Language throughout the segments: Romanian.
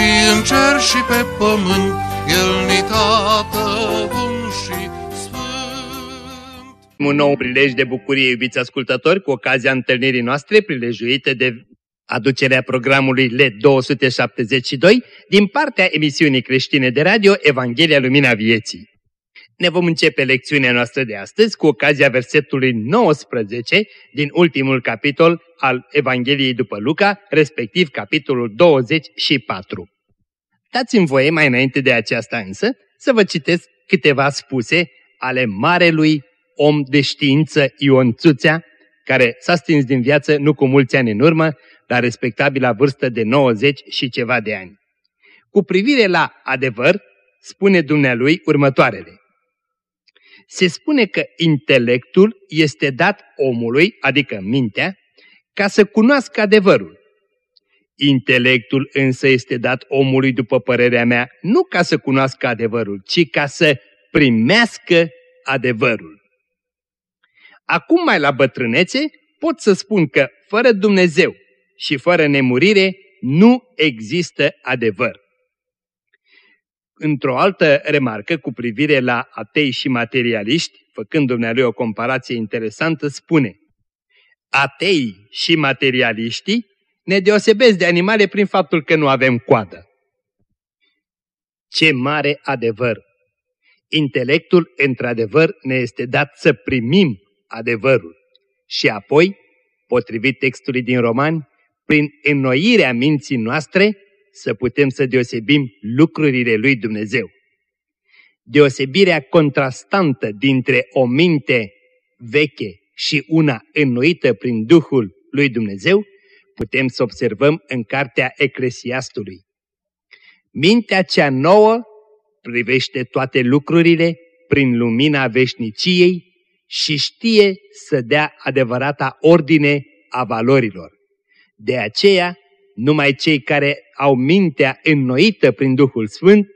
și în cer și pe pământ, El ni tată bun și sfânt. Un nou prilej de bucurie, iubiți ascultători, cu ocazia întâlnirii noastre prilejuite de aducerea programului LED 272 din partea emisiunii creștine de radio Evanghelia Lumina Vieții. Ne vom începe lecțiunea noastră de astăzi cu ocazia versetului 19 din ultimul capitol al Evangheliei după Luca, respectiv capitolul 24. Dați-mi voie mai înainte de aceasta însă să vă citesc câteva spuse ale marelui om de știință Ion Țuțea, care s-a stins din viață nu cu mulți ani în urmă, la respectabila vârstă de 90 și ceva de ani. Cu privire la adevăr, spune dumnealui următoarele. Se spune că intelectul este dat omului, adică mintea, ca să cunoască adevărul. Intelectul însă este dat omului, după părerea mea, nu ca să cunoască adevărul, ci ca să primească adevărul. Acum mai la bătrânețe pot să spun că fără Dumnezeu și fără nemurire nu există adevăr. Într-o altă remarcă cu privire la atei și materialiști, făcând dumnealui o comparație interesantă, spune Atei și materialiștii ne deosebesc de animale prin faptul că nu avem coadă. Ce mare adevăr! Intelectul, într-adevăr, ne este dat să primim adevărul și apoi, potrivit textului din Romani, prin înnoirea minții noastre, să putem să deosebim lucrurile lui Dumnezeu. Deosebirea contrastantă dintre o minte veche și una înnoită prin Duhul lui Dumnezeu, putem să observăm în cartea Eclesiastului. Mintea cea nouă privește toate lucrurile prin lumina veșniciei și știe să dea adevărata ordine a valorilor. De aceea, numai cei care au mintea înnoită prin Duhul Sfânt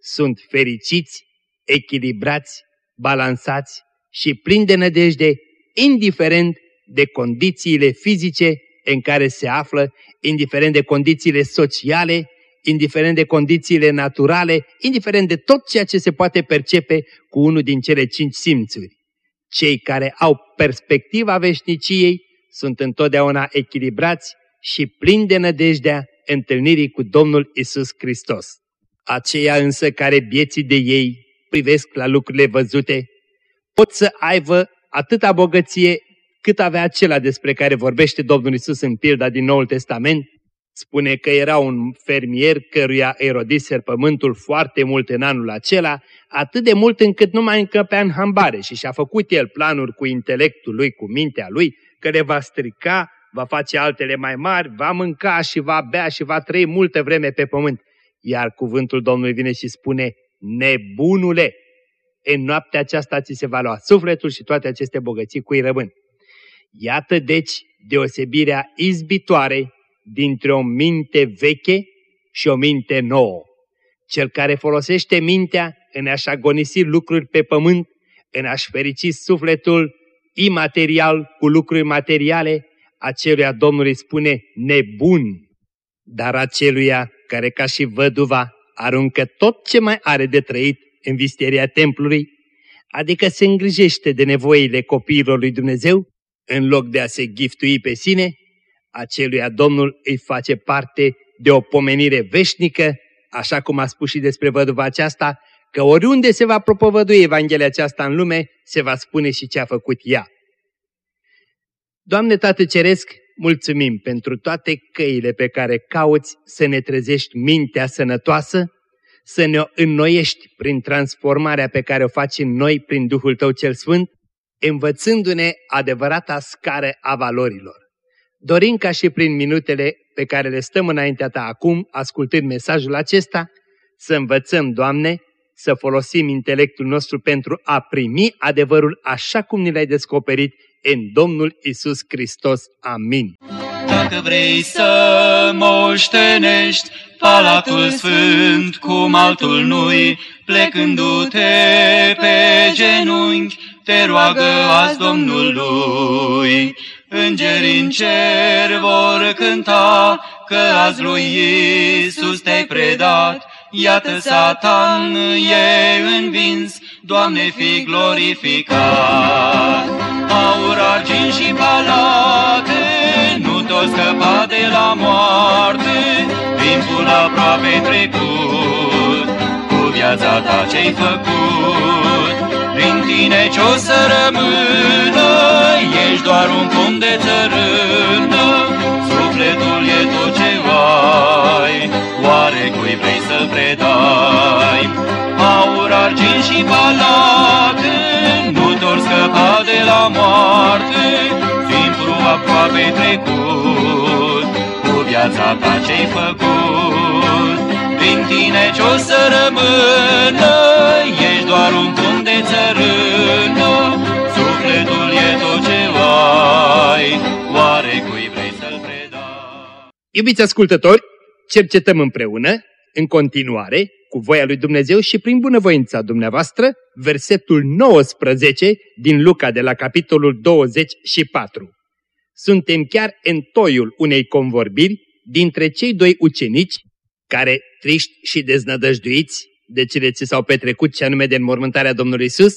sunt fericiți, echilibrați, balansați și plini de nădejde, indiferent de condițiile fizice în care se află, indiferent de condițiile sociale, indiferent de condițiile naturale, indiferent de tot ceea ce se poate percepe cu unul din cele cinci simțuri. Cei care au perspectiva veșniciei sunt întotdeauna echilibrați, și plin de nădejdea întâlnirii cu Domnul Isus Hristos. Aceia însă care vieții de ei privesc la lucrurile văzute, pot să aibă atâta bogăție cât avea acela despre care vorbește Domnul Isus în pilda din Noul Testament, spune că era un fermier căruia erodiser pământul foarte mult în anul acela, atât de mult încât nu mai încăpea în hambare și și-a făcut el planuri cu intelectul lui, cu mintea lui, că le va strica va face altele mai mari, va mânca și va bea și va trăi multă vreme pe pământ. Iar cuvântul Domnului vine și spune, nebunule, în noaptea aceasta ți se va lua sufletul și toate aceste bogății cui rămân. Iată deci deosebirea izbitoare dintre o minte veche și o minte nouă. Cel care folosește mintea în a-și agonisi lucruri pe pământ, în a-și ferici sufletul imaterial cu lucruri materiale, aceluia Domnul îi spune nebun, dar aceluia care ca și văduva aruncă tot ce mai are de trăit în visteria templului, adică se îngrijește de nevoile copiilor lui Dumnezeu, în loc de a se giftui pe sine, aceluia Domnul îi face parte de o pomenire veșnică, așa cum a spus și despre văduva aceasta, că oriunde se va propovădui Evanghelia aceasta în lume, se va spune și ce a făcut ea. Doamne Tată Ceresc, mulțumim pentru toate căile pe care cauți să ne trezești mintea sănătoasă, să ne înnoiești prin transformarea pe care o faci în noi prin Duhul Tău cel Sfânt, învățându-ne adevărata scară a valorilor. dorim ca și prin minutele pe care le stăm înaintea Ta acum, ascultând mesajul acesta, să învățăm, Doamne, să folosim intelectul nostru pentru a primi adevărul așa cum ni l-ai descoperit în Domnul Isus Hristos. Amin. Dacă vrei să moștenești Palatul Sfânt cum altul nu-i, plecându-te pe genunchi, te roagă azi Domnului. Îngerii în cer vor cânta că azi lui Iisus te-ai predat, Iată Satan e învins, Doamne fi glorificat. Aur, argint și palate, nu tot scăpa de la moarte, timpul aproape trecut, cu viața ta ce-ai făcut. Prin tine ce-o să rămână, ești doar un pom de țărână, sufletul e tot ce ai, oare cui vrei argint și palate, nu doar scăpa de la moarte, timpul aproape trecut, cu viața ta ce-ai făcut. Prin tine ce-o să rămână, ești doar un pom de țărână, sufletul e tot ce ai, oare cui vrei să-l predai? Iubiți ascultători, cercetăm împreună, în continuare, cu voia lui Dumnezeu și prin bunăvoința dumneavoastră, versetul 19 din Luca de la capitolul 24. Suntem chiar în toiul unei convorbiri dintre cei doi ucenici care, triști și deznădăjduiți de cele ce s-au petrecut ce anume de înmormântarea Domnului Isus,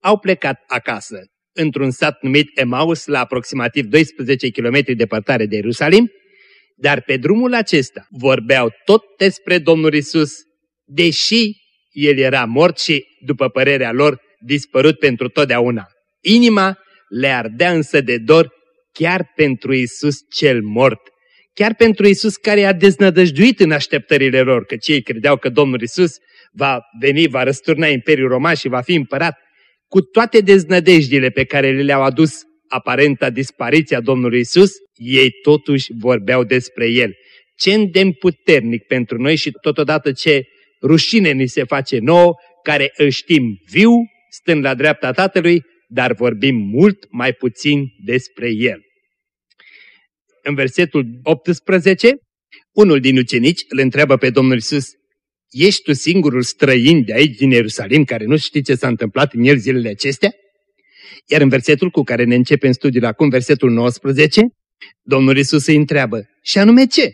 au plecat acasă, într-un sat numit Emaus, la aproximativ 12 km departare de Ierusalim, dar pe drumul acesta vorbeau tot despre Domnul Isus, deși el era mort și, după părerea lor, dispărut pentru totdeauna. Inima le ardea însă de dor chiar pentru Isus cel mort, chiar pentru Isus care a deznădăjduit în așteptările lor, că cei credeau că Domnul Isus va veni, va răsturna Imperiul Roman și va fi împărat, cu toate deznădejdile pe care le-au adus aparenta dispariția Domnului Isus, ei totuși vorbeau despre El. Ce îndemn puternic pentru noi și totodată ce rușine ni se face nouă, care îl știm viu, stând la dreapta Tatălui, dar vorbim mult mai puțin despre El. În versetul 18, unul din ucenici îl întreabă pe Domnul Isus, Ești tu singurul străin de aici din Ierusalim care nu știi ce s-a întâmplat în el zilele acestea? Iar în versetul cu care ne începem studiul acum, versetul 19, Domnul Isus îi întreabă, și anume ce?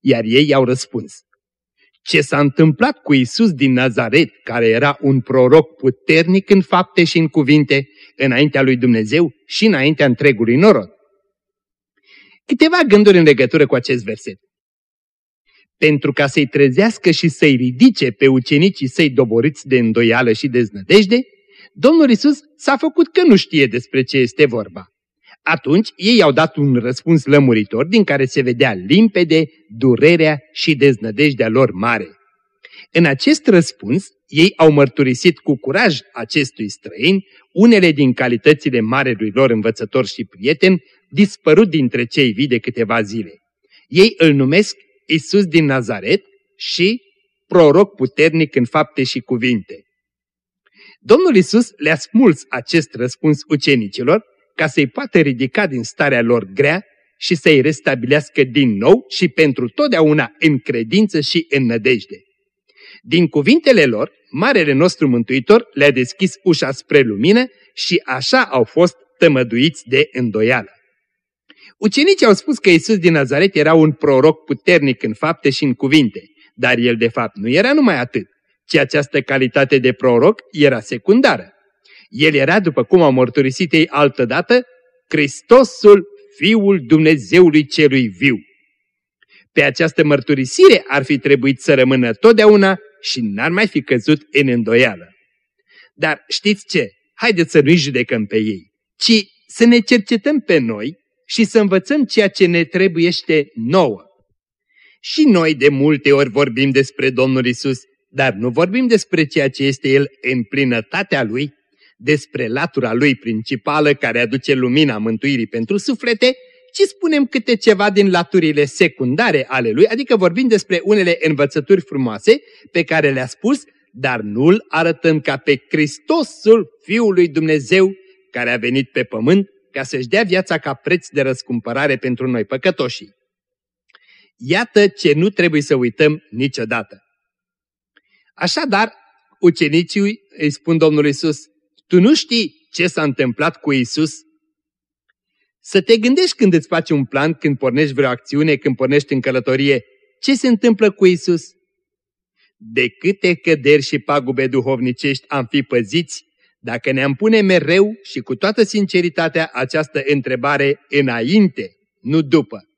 Iar ei i-au răspuns, ce s-a întâmplat cu Isus din Nazaret, care era un proroc puternic în fapte și în cuvinte, înaintea lui Dumnezeu și înaintea întregului norod. Câteva gânduri în legătură cu acest verset. Pentru ca să-i trezească și să-i ridice pe ucenicii săi doboriți de îndoială și deznădejde, Domnul Isus s-a făcut că nu știe despre ce este vorba. Atunci ei au dat un răspuns lămuritor din care se vedea limpede durerea și deznădejdea lor mare. În acest răspuns, ei au mărturisit cu curaj acestui străin unele din calitățile marelui lor învățător și prieten, dispărut dintre cei vii de câteva zile. Ei îl numesc Isus din Nazaret și proroc puternic în fapte și cuvinte. Domnul Isus le-a smuls acest răspuns ucenicilor ca să-i poată ridica din starea lor grea și să-i restabilească din nou și pentru totdeauna în credință și în nădejde. Din cuvintele lor, Marele nostru Mântuitor le-a deschis ușa spre lumină și așa au fost tămăduiți de îndoială. Ucenicii au spus că Isus din Nazaret era un proroc puternic în fapte și în cuvinte, dar el de fapt nu era numai atât, ci această calitate de proroc era secundară. El era, după cum au mărturisit ei altădată, Hristosul, Fiul Dumnezeului Celui Viu. Pe această mărturisire ar fi trebuit să rămână totdeauna și n-ar mai fi căzut în îndoială. Dar știți ce? Haideți să nu-i judecăm pe ei, ci să ne cercetăm pe noi și să învățăm ceea ce ne trebuiește nouă. Și noi de multe ori vorbim despre Domnul Isus, dar nu vorbim despre ceea ce este El în plinătatea Lui, despre latura Lui principală care aduce lumina mântuirii pentru suflete, ci spunem câte ceva din laturile secundare ale lui, adică vorbim despre unele învățături frumoase pe care le-a spus, dar nu-l arătăm ca pe Hristosul Fiului Dumnezeu care a venit pe pământ ca să-și dea viața ca preț de răscumpărare pentru noi păcătoșii. Iată ce nu trebuie să uităm niciodată. Așadar, ucenicii îi spun Domnului Isus, tu nu știi ce s-a întâmplat cu Isus? Să te gândești când îți faci un plan, când pornești vreo acțiune, când pornești în călătorie, ce se întâmplă cu Isus? De câte căderi și pagube duhovnicești am fi păziți dacă ne-am pune mereu și cu toată sinceritatea această întrebare înainte, nu după.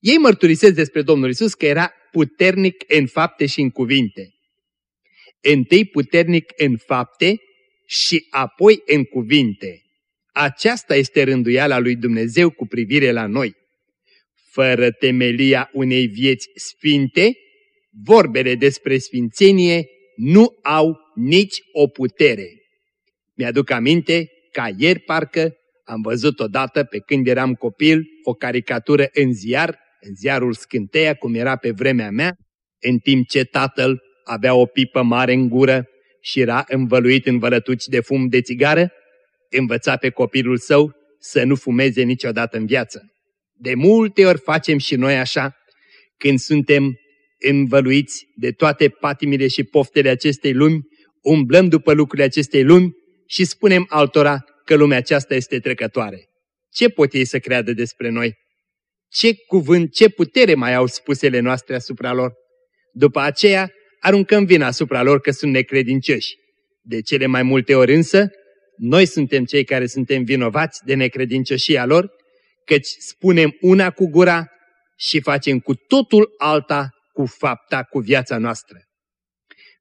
Ei mărturisesc despre Domnul Isus că era puternic în fapte și în cuvinte. Întâi puternic în fapte și apoi în cuvinte. Aceasta este rânduiala lui Dumnezeu cu privire la noi. Fără temelia unei vieți sfinte, vorbele despre sfințenie nu au nici o putere. Mi-aduc aminte ca ieri parcă am văzut odată pe când eram copil o caricatură în ziar, în ziarul Scânteia, cum era pe vremea mea, în timp ce tatăl avea o pipă mare în gură și era învăluit în vălătuci de fum de țigară, învăța pe copilul său să nu fumeze niciodată în viață. De multe ori facem și noi așa, când suntem învăluiți de toate patimile și poftele acestei lumi, umblăm după lucrurile acestei lumi și spunem altora că lumea aceasta este trecătoare. Ce pot ei să creadă despre noi? Ce cuvânt, ce putere mai au spusele noastre asupra lor? După aceea, aruncăm vina asupra lor că sunt necredincioși. De cele mai multe ori însă, noi suntem cei care suntem vinovați de necredincioșia lor, căci spunem una cu gura și facem cu totul alta cu fapta, cu viața noastră.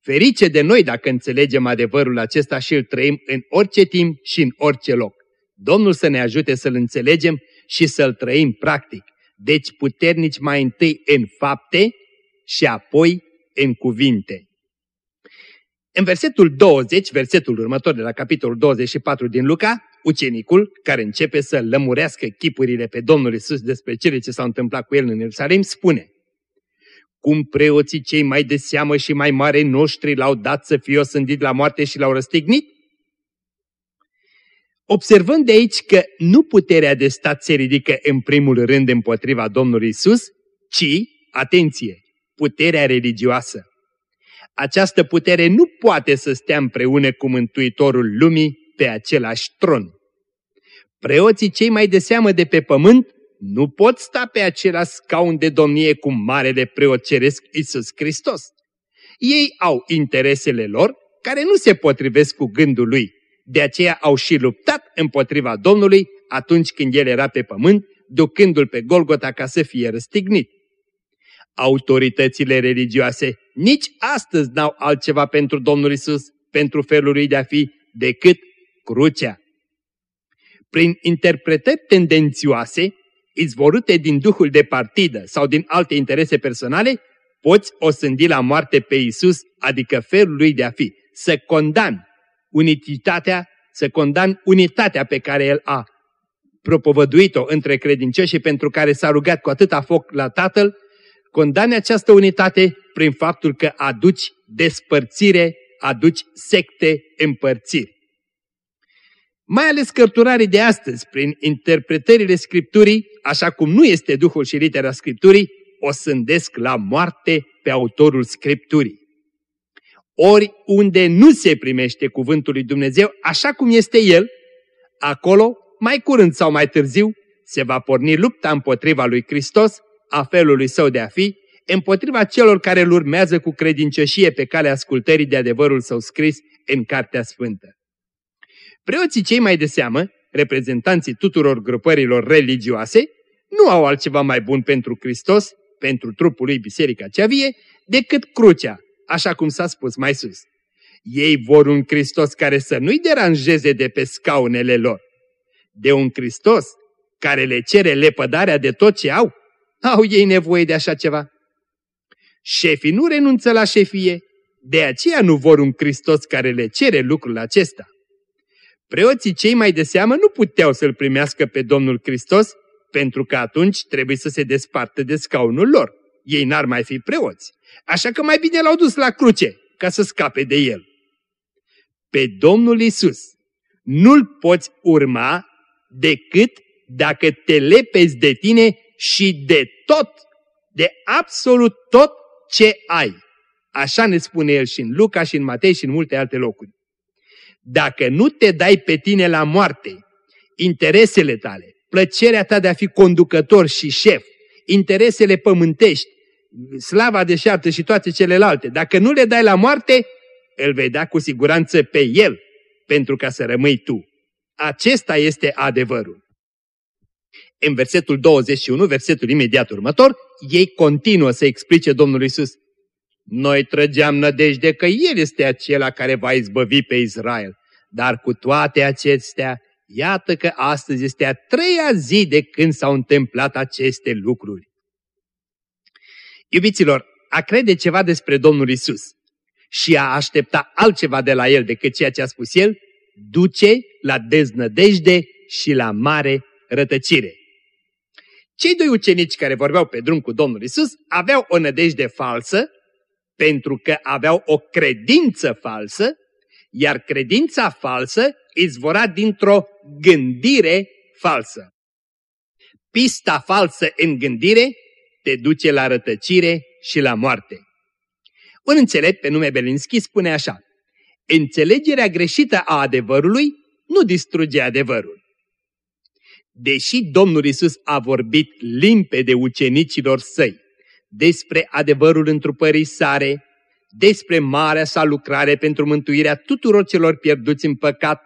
Ferice de noi dacă înțelegem adevărul acesta și îl trăim în orice timp și în orice loc. Domnul să ne ajute să-l înțelegem și să-l trăim practic. Deci puternici mai întâi în fapte și apoi în cuvinte. În versetul 20, versetul următor de la capitolul 24 din Luca, ucenicul, care începe să lămurească chipurile pe Domnul Isus despre cele ce s-au întâmplat cu el în Ierusalim, spune Cum preoții cei mai de seamă și mai mare noștri l-au dat să fie osândit la moarte și l-au răstignit? Observând de aici că nu puterea de stat se ridică în primul rând împotriva Domnului Isus, ci, atenție, puterea religioasă. Această putere nu poate să stea împreună cu Mântuitorul lumii pe același tron. Preoții cei mai de seamă de pe pământ nu pot sta pe același scaun de domnie cu marele preot ceresc Iisus Hristos. Ei au interesele lor care nu se potrivesc cu gândul lui, de aceea au și luptat împotriva Domnului atunci când el era pe pământ, ducându-l pe Golgota ca să fie răstignit. Autoritățile religioase nici astăzi n-au altceva pentru Domnul Isus, pentru felul lui de a fi, decât crucea. Prin interpretări tendențioase, izvorute din duhul de partidă sau din alte interese personale, poți osândi la moarte pe Isus, adică felul lui de a fi, să condamn unitatea, să condamn unitatea pe care el a propovăduit-o între credincioși și pentru care s-a rugat cu atâta foc la Tatăl, condamne această unitate prin faptul că aduci despărțire, aduci secte împărțiri. Mai ales cărturarii de astăzi, prin interpretările Scripturii, așa cum nu este Duhul și litera Scripturii, o sândesc la moarte pe autorul Scripturii. Ori unde nu se primește cuvântul lui Dumnezeu așa cum este el, acolo, mai curând sau mai târziu, se va porni lupta împotriva lui Hristos, a felului său de a fi, împotriva celor care îl urmează cu credincioșie pe calea ascultării de adevărul său scris în Cartea Sfântă. Preoții cei mai de seamă, reprezentanții tuturor grupărilor religioase, nu au altceva mai bun pentru Hristos, pentru trupul lui Biserica cea vie, decât crucea, așa cum s-a spus mai sus. Ei vor un Hristos care să nu-i deranjeze de pe scaunele lor, de un Hristos care le cere lepădarea de tot ce au. Au ei nevoie de așa ceva? Șefii nu renunță la șefie, de aceea nu vor un Hristos care le cere lucrul acesta. Preoții cei mai de seamă nu puteau să-L primească pe Domnul Hristos pentru că atunci trebuie să se despartă de scaunul lor. Ei n-ar mai fi preoți. Așa că mai bine l-au dus la cruce, ca să scape de el. Pe Domnul Isus nu-l poți urma decât dacă te lepezi de tine și de tot, de absolut tot ce ai. Așa ne spune el și în Luca și în Matei și în multe alte locuri. Dacă nu te dai pe tine la moarte, interesele tale, plăcerea ta de a fi conducător și șef, interesele pământești, slava deșartă și toate celelalte, dacă nu le dai la moarte, îl vei da cu siguranță pe el, pentru ca să rămâi tu. Acesta este adevărul. În versetul 21, versetul imediat următor, ei continuă să explice Domnul Isus. Noi trăgeam nădejde că El este acela care va izbăvi pe Israel, dar cu toate acestea, iată că astăzi este a treia zi de când s-au întâmplat aceste lucruri. Iubiților, a crede ceva despre Domnul Isus și a aștepta altceva de la El decât ceea ce a spus El, duce la deznădejde și la mare rătăcire. Cei doi ucenici care vorbeau pe drum cu Domnul Isus aveau o nădejde falsă pentru că aveau o credință falsă, iar credința falsă izvora dintr-o gândire falsă. Pista falsă în gândire te duce la rătăcire și la moarte. Un înțelept pe nume Belinski spune așa, Înțelegerea greșită a adevărului nu distruge adevărul. Deși Domnul Isus a vorbit limpede ucenicilor săi despre adevărul întrupării sare, despre marea sa lucrare pentru mântuirea tuturor celor pierduți în păcat,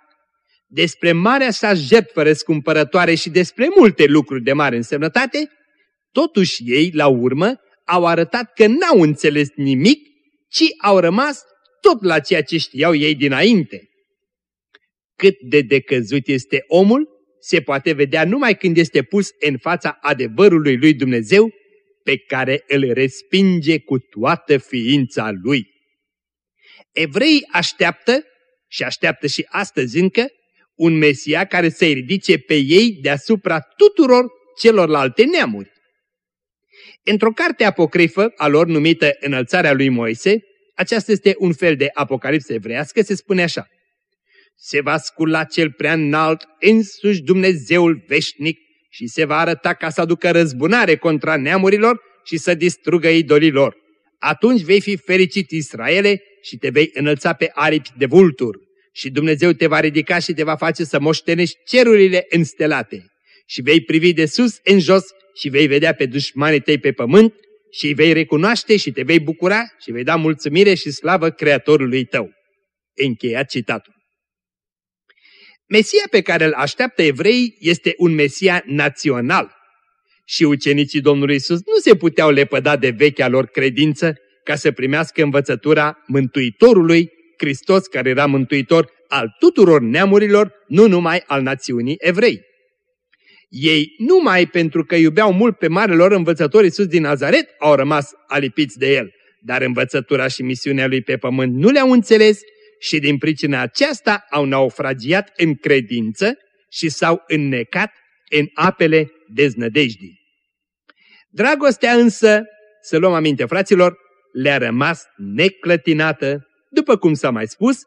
despre marea sa jertfă răscumpărătoare și despre multe lucruri de mare însemnătate, totuși ei, la urmă, au arătat că n-au înțeles nimic, ci au rămas tot la ceea ce știau ei dinainte. Cât de decăzut este omul, se poate vedea numai când este pus în fața adevărului lui Dumnezeu, pe care îl respinge cu toată ființa lui. Evreii așteaptă, și așteaptă și astăzi încă, un Mesia care să-i ridice pe ei deasupra tuturor celorlalte neamuri. Într-o carte apocrifă a lor numită Înălțarea lui Moise, aceasta este un fel de apocalipsă evrească, se spune așa. Se va scula cel prea înalt, însuși Dumnezeul veșnic, și se va arăta ca să aducă răzbunare contra neamurilor și să distrugă idolilor. Atunci vei fi fericit, Israele, și te vei înălța pe aripi de vultur. Și Dumnezeu te va ridica și te va face să moștenești cerurile înstelate. Și vei privi de sus în jos și vei vedea pe dușmanii tăi pe pământ și îi vei recunoaște și te vei bucura și vei da mulțumire și slavă Creatorului tău. Încheiat citatul. Mesia pe care îl așteaptă evreii este un Mesia național. Și ucenicii Domnului Isus nu se puteau lepăda de vechea lor credință ca să primească învățătura Mântuitorului, Hristos care era Mântuitor al tuturor neamurilor, nu numai al națiunii evrei. Ei, numai pentru că iubeau mult pe marelor învățători Iisus din Nazaret, au rămas alipiți de el, dar învățătura și misiunea lui pe pământ nu le-au înțeles și din pricina aceasta au naufragiat în credință și s-au înnecat în apele deznădejdii. Dragostea însă, să luăm aminte fraților, le-a rămas neclătinată, după cum s-a mai spus,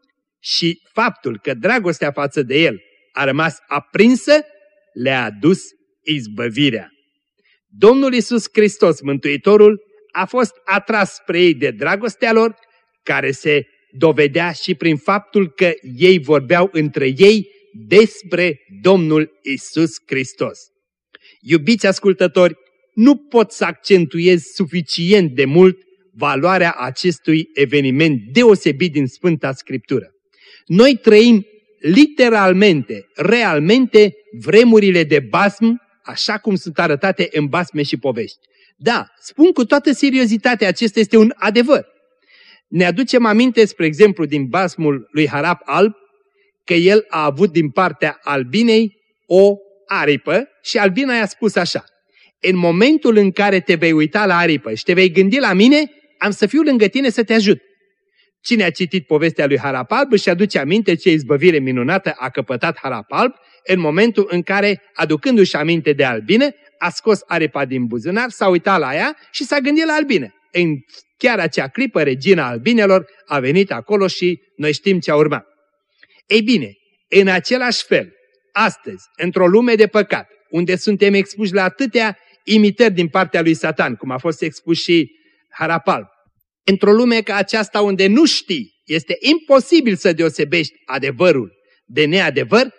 și faptul că dragostea față de el a rămas aprinsă, le-a adus izbăvirea. Domnul Isus Hristos, Mântuitorul, a fost atras spre ei de dragostea lor, care se dovedea și prin faptul că ei vorbeau între ei despre Domnul Isus Hristos. Iubiți ascultători, nu pot să accentuez suficient de mult valoarea acestui eveniment deosebit din Sfânta Scriptură. Noi trăim literalmente, realmente, vremurile de basm, așa cum sunt arătate în basme și povești. Da, spun cu toată seriozitatea, acesta este un adevăr. Ne aducem aminte, spre exemplu, din basmul lui Harap Alb, că el a avut din partea albinei o aripă și albina i-a spus așa, în momentul în care te vei uita la aripă și te vei gândi la mine, am să fiu lângă tine să te ajut. Cine a citit povestea lui Harapalb își aduce aminte ce izbăvire minunată a căpătat Harapalb în momentul în care, aducându-și aminte de albină, a scos aripa din buzunar, s-a uitat la ea și s-a gândit la albină. În chiar acea clipă, regina albinelor a venit acolo și noi știm ce a urmat. Ei bine, în același fel, astăzi, într-o lume de păcat, unde suntem expuși la atâtea imitări din partea lui Satan, cum a fost expus și Harapal, într-o lume ca aceasta unde nu știi, este imposibil să deosebești adevărul de neadevăr,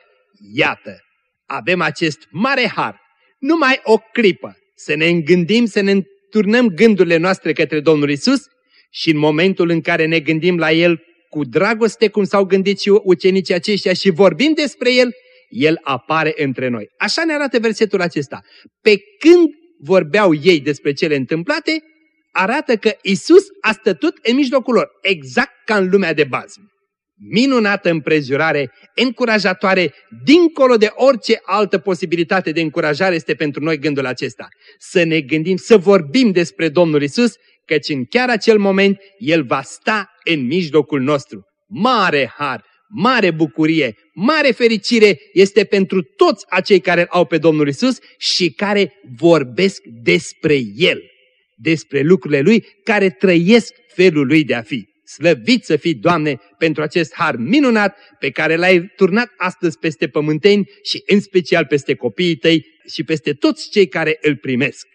iată, avem acest mare har, numai o clipă, să ne îngândim, să ne turnăm gândurile noastre către Domnul Isus și în momentul în care ne gândim la El cu dragoste, cum s-au gândit și ucenicii aceștia și vorbim despre El, El apare între noi. Așa ne arată versetul acesta. Pe când vorbeau ei despre cele întâmplate, arată că Isus a stătut în mijlocul lor, exact ca în lumea de bază. Minunată împrejurare, încurajatoare, dincolo de orice altă posibilitate de încurajare este pentru noi gândul acesta. Să ne gândim, să vorbim despre Domnul Isus, căci în chiar acel moment El va sta în mijlocul nostru. Mare har, mare bucurie, mare fericire este pentru toți acei care îl au pe Domnul Isus și care vorbesc despre El, despre lucrurile Lui, care trăiesc felul Lui de a fi. Slăvit să fii, Doamne, pentru acest har minunat pe care l-ai turnat astăzi peste pământeni și în special peste copiii tăi și peste toți cei care îl primesc.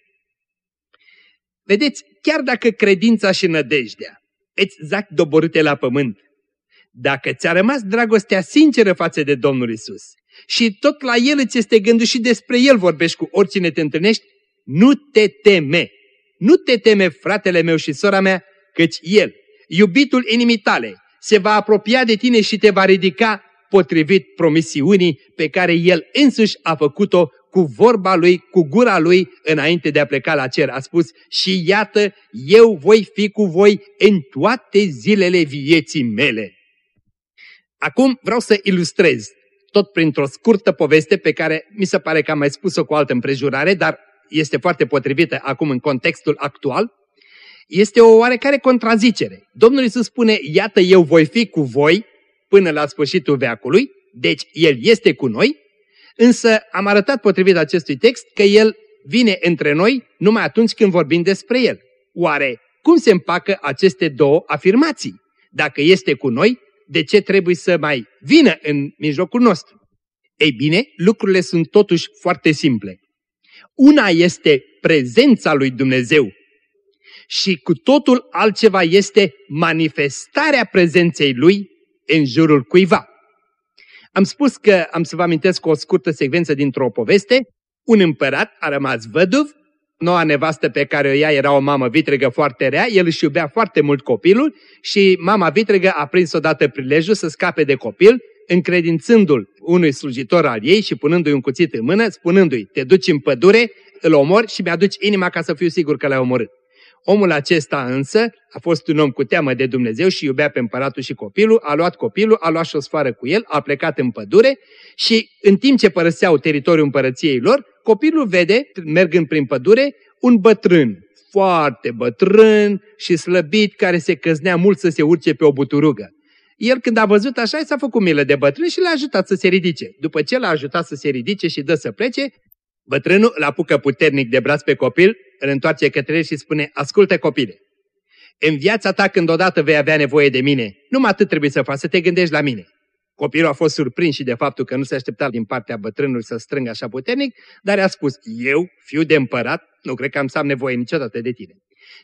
Vedeți, chiar dacă credința și nădejdea îți zac doborâte la pământ, dacă ți-a rămas dragostea sinceră față de Domnul Isus și tot la El îți este gândul și despre El vorbești cu oricine te întâlnești, nu te teme. Nu te teme, fratele meu și sora mea, căci El, iubitul inimii tale, se va apropia de tine și te va ridica potrivit promisiunii pe care El însuși a făcut-o cu vorba Lui, cu gura Lui, înainte de a pleca la cer. A spus, și iată, eu voi fi cu voi în toate zilele vieții mele. Acum vreau să ilustrez, tot printr-o scurtă poveste pe care mi se pare că am mai spus-o cu altă împrejurare, dar este foarte potrivită acum în contextul actual, este o oarecare contrazicere. Domnul Iisus spune, iată eu voi fi cu voi până la sfârșitul veacului, deci El este cu noi, însă am arătat potrivit acestui text că El vine între noi numai atunci când vorbim despre El. Oare cum se împacă aceste două afirmații? Dacă este cu noi, de ce trebuie să mai vină în mijlocul nostru? Ei bine, lucrurile sunt totuși foarte simple. Una este prezența lui Dumnezeu și cu totul altceva este manifestarea prezenței Lui în jurul cuiva. Am spus că am să vă amintesc o scurtă secvență dintr-o poveste. Un împărat a rămas văduv, noua nevastă pe care o ia era o mamă vitregă foarte rea, el își iubea foarte mult copilul și mama vitregă a prins odată prilejul să scape de copil, încredințându-l unui slujitor al ei și punându-i un cuțit în mână, spunându-i, te duci în pădure, îl omori și mi-aduci inima ca să fiu sigur că l-ai omorât. Omul acesta însă a fost un om cu teamă de Dumnezeu și iubea pe împăratul și copilul, a luat copilul, a luat și o sfoară cu el, a plecat în pădure și în timp ce părăseau teritoriul împărăției lor, copilul vede, mergând prin pădure, un bătrân, foarte bătrân și slăbit, care se căznea mult să se urce pe o buturugă. El când a văzut așa, s-a făcut milă de bătrân și l-a ajutat să se ridice. După ce l-a ajutat să se ridice și dă să plece, bătrânul îl apucă puternic de braț pe copil îl întoarce către el și spune, ascultă copile, în viața ta când odată vei avea nevoie de mine, numai atât trebuie să faci, să te gândești la mine. Copilul a fost surprins și de faptul că nu se aștepta din partea bătrânului să strângă așa puternic, dar a spus, eu, fiu de împărat, nu cred că am să am nevoie niciodată de tine.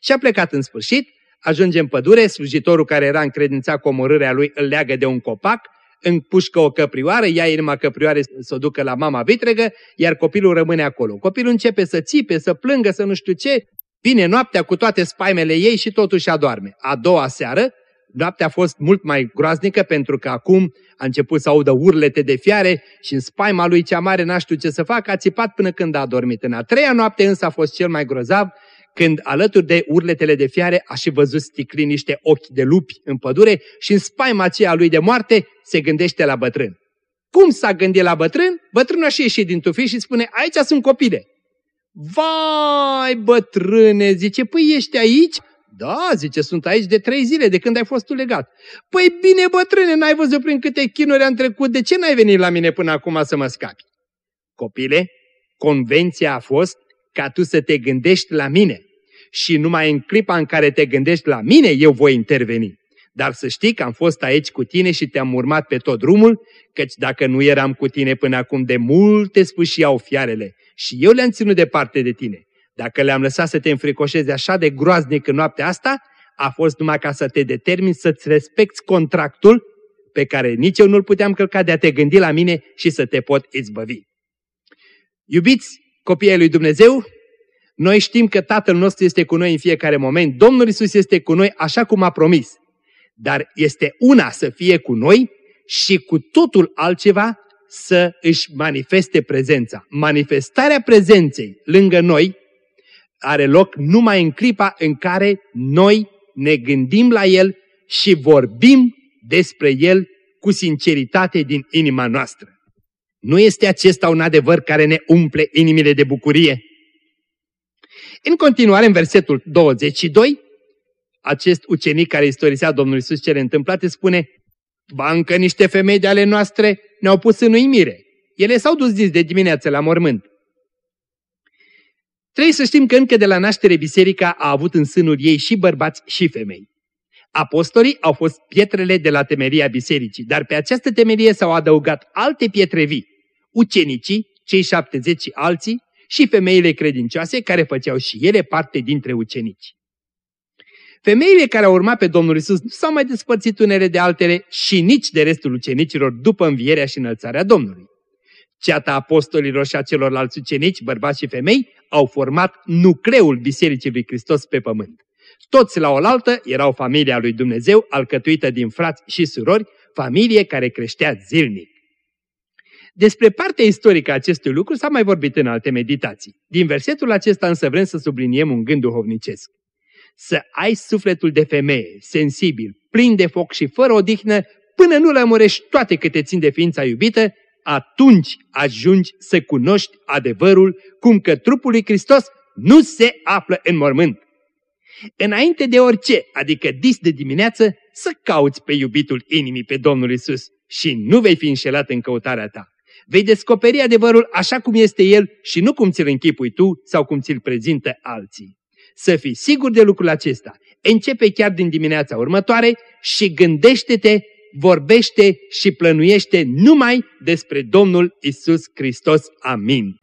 Și a plecat în sfârșit, ajunge în pădure, slujitorul care era încredințat cu omorârea lui îl leagă de un copac, împușcă o căprioară, ia inima căprioare să o ducă la mama vitregă, iar copilul rămâne acolo. Copilul începe să țipe, să plângă, să nu știu ce, vine noaptea cu toate spaimele ei și totuși adorme. A doua seară, noaptea a fost mult mai groaznică pentru că acum a început să audă urlete de fiare și în spaima lui cea mare n-a știut ce să facă, a țipat până când a adormit. În a treia noapte însă a fost cel mai grozav, când alături de urletele de fiare a și văzut sticli niște ochi de lupi în pădure și în spaima aceea lui de moarte se gândește la bătrân. Cum s-a gândit la bătrân? Bătrânul a și ieșit din tufiș și spune, aici sunt copile. Vai, bătrâne, zice, păi ești aici? Da, zice, sunt aici de trei zile, de când ai fost tu legat. Păi bine, bătrâne, n-ai văzut prin câte chinuri am trecut, de ce n-ai venit la mine până acum să mă scapi? Copile, convenția a fost ca tu să te gândești la mine. Și numai în clipa în care te gândești la mine, eu voi interveni. Dar să știi că am fost aici cu tine și te-am urmat pe tot drumul, căci dacă nu eram cu tine până acum de multe sfâșiau fiarele și eu le-am ținut departe de tine. Dacă le-am lăsat să te înfricoșezi așa de groaznic în noaptea asta, a fost numai ca să te determini să-ți respecti contractul pe care nici eu nu-l puteam călca de a te gândi la mine și să te pot izbăvi. Iubiți copiii lui Dumnezeu, noi știm că Tatăl nostru este cu noi în fiecare moment, Domnul Isus este cu noi așa cum a promis. Dar este una să fie cu noi și cu totul altceva să își manifeste prezența. Manifestarea prezenței lângă noi are loc numai în clipa în care noi ne gândim la El și vorbim despre El cu sinceritate din inima noastră. Nu este acesta un adevăr care ne umple inimile de bucurie? În continuare, în versetul 22, acest ucenic care istorisea Domnul Iisus cele întâmplate spune Ba încă niște femei de ale noastre ne-au pus în uimire. Ele s-au dus zis de dimineață la mormânt. Trebuie să știm că încă de la naștere biserica a avut în sânul ei și bărbați și femei. Apostolii au fost pietrele de la temeria bisericii, dar pe această temerie s-au adăugat alte pietre vii, ucenicii, cei 70 și alții și femeile credincioase care făceau și ele parte dintre ucenici. Femeile care au urmat pe Domnul Isus nu s-au mai despărțit unele de altele și nici de restul ucenicilor după învierea și înălțarea Domnului. Ceata apostolilor și a celorlalți ucenici, bărbați și femei, au format nucleul Bisericii lui Hristos pe pământ. Toți la oaltă erau familia lui Dumnezeu, alcătuită din frați și surori, familie care creștea zilnic. Despre partea istorică a acestui lucru s-a mai vorbit în alte meditații. Din versetul acesta însă vrem să subliniem un gând duhovnicesc. Să ai sufletul de femeie, sensibil, plin de foc și fără odihnă, până nu lămurești toate câte țin de ființa iubită, atunci ajungi să cunoști adevărul cum că trupul lui Hristos nu se află în mormânt. Înainte de orice, adică dis de dimineață, să cauți pe iubitul inimii pe Domnul Isus și nu vei fi înșelat în căutarea ta. Vei descoperi adevărul așa cum este el și nu cum ți-l închipui tu sau cum ți-l prezintă alții. Să fii sigur de lucrul acesta. Începe chiar din dimineața următoare și gândește-te vorbește și plănuiește numai despre Domnul Isus Hristos. Amin.